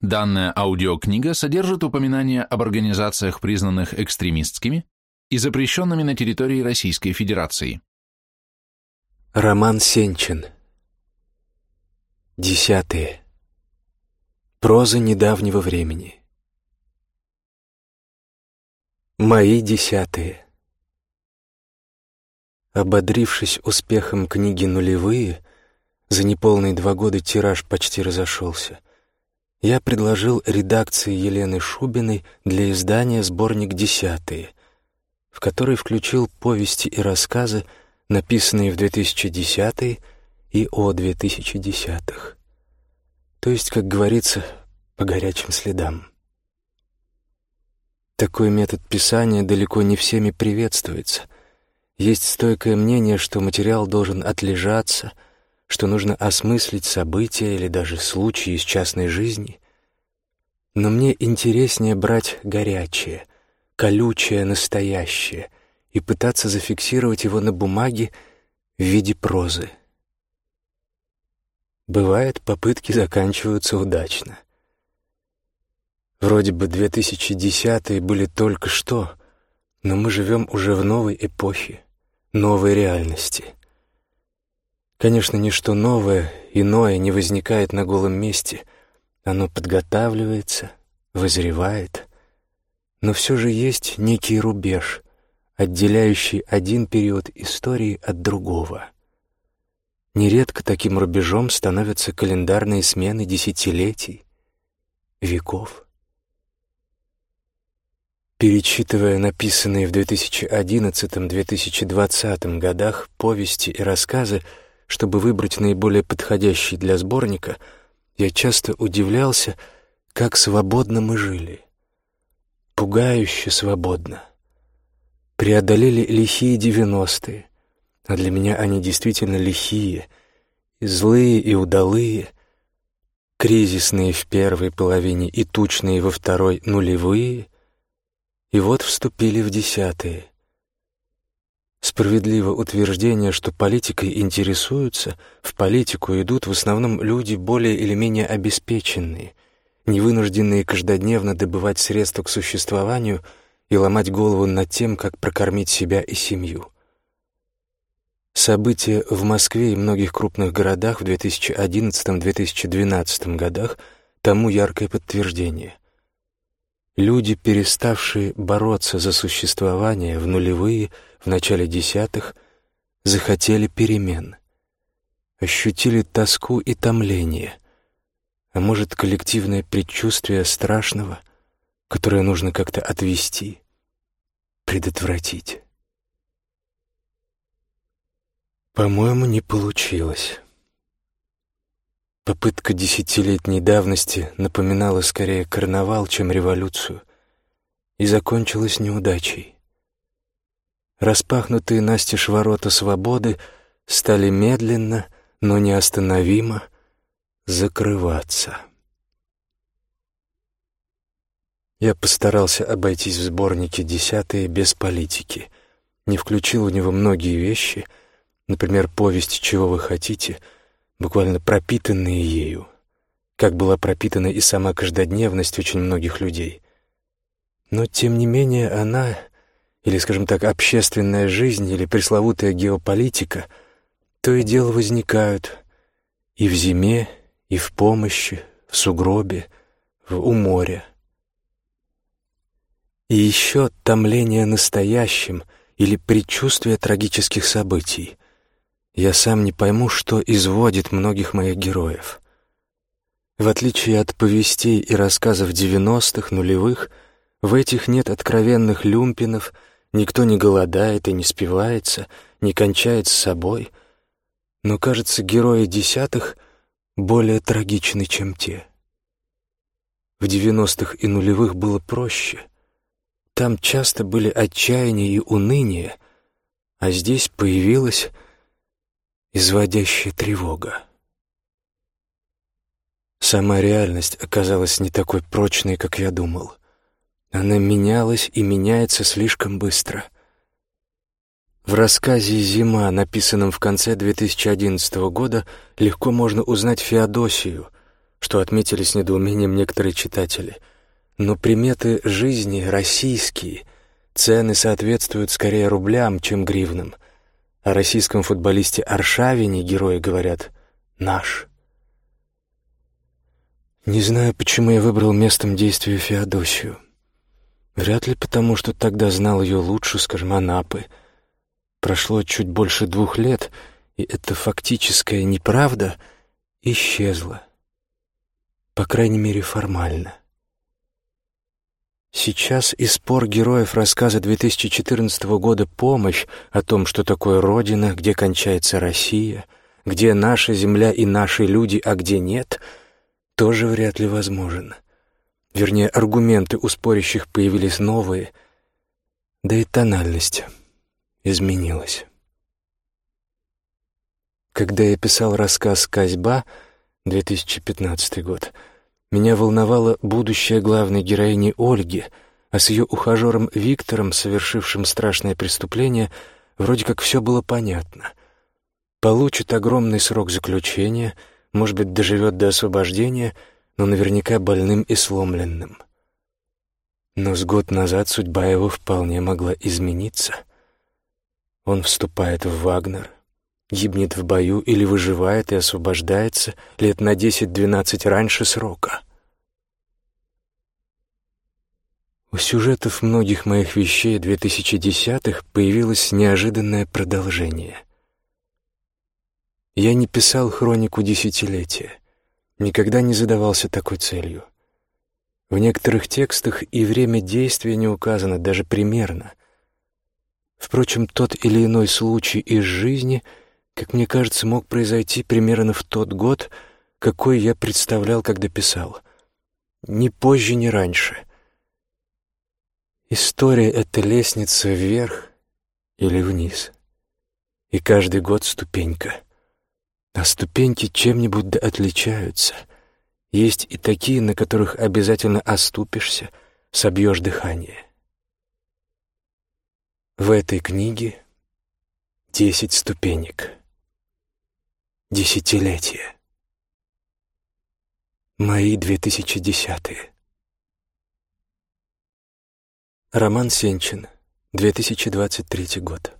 Данная аудиокнига содержит упоминания об организациях, признанных экстремистскими и запрещенными на территории Российской Федерации. Роман Сенчин. Десятые. Проза недавнего времени. Мои десятые. Ободрившись успехом книги «Нулевые», за неполные два года тираж почти разошелся — я предложил редакции Елены Шубиной для издания сборник «Десятые», в который включил повести и рассказы, написанные в 2010-е и о 2010-х. То есть, как говорится, по горячим следам. Такой метод писания далеко не всеми приветствуется. Есть стойкое мнение, что материал должен отлежаться — что нужно осмыслить события или даже случаи из частной жизни. Но мне интереснее брать горячее, колючее настоящее и пытаться зафиксировать его на бумаге в виде прозы. Бывает, попытки заканчиваются удачно. Вроде бы 2010-е были только что, но мы живем уже в новой эпохе, новой реальности — Конечно, ничто новое, иное не возникает на голом месте. Оно подготавливается, вызревает. Но все же есть некий рубеж, отделяющий один период истории от другого. Нередко таким рубежом становятся календарные смены десятилетий, веков. Перечитывая написанные в 2011-2020 годах повести и рассказы, чтобы выбрать наиболее подходящий для сборника, я часто удивлялся, как свободно мы жили. Пугающе свободно. Преодолели лихие девяностые, а для меня они действительно лихие, и злые и удалые, кризисные в первой половине и тучные во второй нулевые, и вот вступили в десятые. Справедливо утверждение, что политикой интересуются, в политику идут в основном люди более или менее обеспеченные, не вынужденные каждодневно добывать средства к существованию и ломать голову над тем, как прокормить себя и семью. События в Москве и многих крупных городах в 2011-2012 годах тому яркое подтверждение. Люди, переставшие бороться за существование в нулевые – в начале десятых захотели перемен, ощутили тоску и томление, а может, коллективное предчувствие страшного, которое нужно как-то отвести, предотвратить. По-моему, не получилось. Попытка десятилетней давности напоминала скорее карнавал, чем революцию, и закончилась неудачей. Распахнутые настежь ворота свободы стали медленно, но неостановимо закрываться. Я постарался обойтись в сборнике «Десятые» без политики. Не включил в него многие вещи, например, повесть «Чего вы хотите», буквально пропитанные ею, как была пропитана и сама каждодневность очень многих людей. Но, тем не менее, она или, скажем так, общественная жизнь или пресловутая геополитика, то и дело возникают и в зиме, и в помощи, в сугробе, в у моря. И еще томление настоящим или предчувствие трагических событий. Я сам не пойму, что изводит многих моих героев. В отличие от повестей и рассказов девяностых, нулевых, в этих нет откровенных люмпинов — Никто не голодает и не спивается, не кончает с собой. Но, кажется, герои десятых более трагичны, чем те. В девяностых и нулевых было проще. Там часто были отчаяние и уныние, а здесь появилась изводящая тревога. Сама реальность оказалась не такой прочной, как я думал. Она менялась и меняется слишком быстро. В рассказе «Зима», написанном в конце 2011 года, легко можно узнать Феодосию, что отметили с недоумением некоторые читатели. Но приметы жизни российские, цены соответствуют скорее рублям, чем гривнам. О российском футболисте Аршавине герои говорят «наш». Не знаю, почему я выбрал местом действия Феодосию. Вряд ли потому, что тогда знал ее лучше, скажем, Анапы. Прошло чуть больше двух лет, и эта фактическая неправда исчезла. По крайней мере, формально. Сейчас и спор героев рассказа 2014 года «Помощь» о том, что такое Родина, где кончается Россия, где наша земля и наши люди, а где нет — тоже вряд ли возможен. Вернее, аргументы у спорящих появились новые, да и тональность изменилась. Когда я писал рассказ «Козьба» 2015 год, меня волновало будущее главной героини Ольги, а с ее ухажером Виктором, совершившим страшное преступление, вроде как все было понятно. Получит огромный срок заключения — может быть, доживет до освобождения, но наверняка больным и сломленным. Но с год назад судьба его вполне могла измениться. Он вступает в Вагнер, гибнет в бою или выживает и освобождается лет на 10-12 раньше срока. У сюжетов многих моих вещей 2010-х появилось неожиданное продолжение — я не писал хронику десятилетия, никогда не задавался такой целью. В некоторых текстах и время действия не указано даже примерно. Впрочем, тот или иной случай из жизни, как мне кажется, мог произойти примерно в тот год, какой я представлял, когда писал. Ни позже, ни раньше. История — это лестница вверх или вниз. И каждый год ступенька — а ступеньки чем-нибудь да отличаются. Есть и такие, на которых обязательно оступишься, собьешь дыхание. В этой книге десять ступенек. Десятилетия. Мои 2010-е. Роман Сенчин, 2023 год.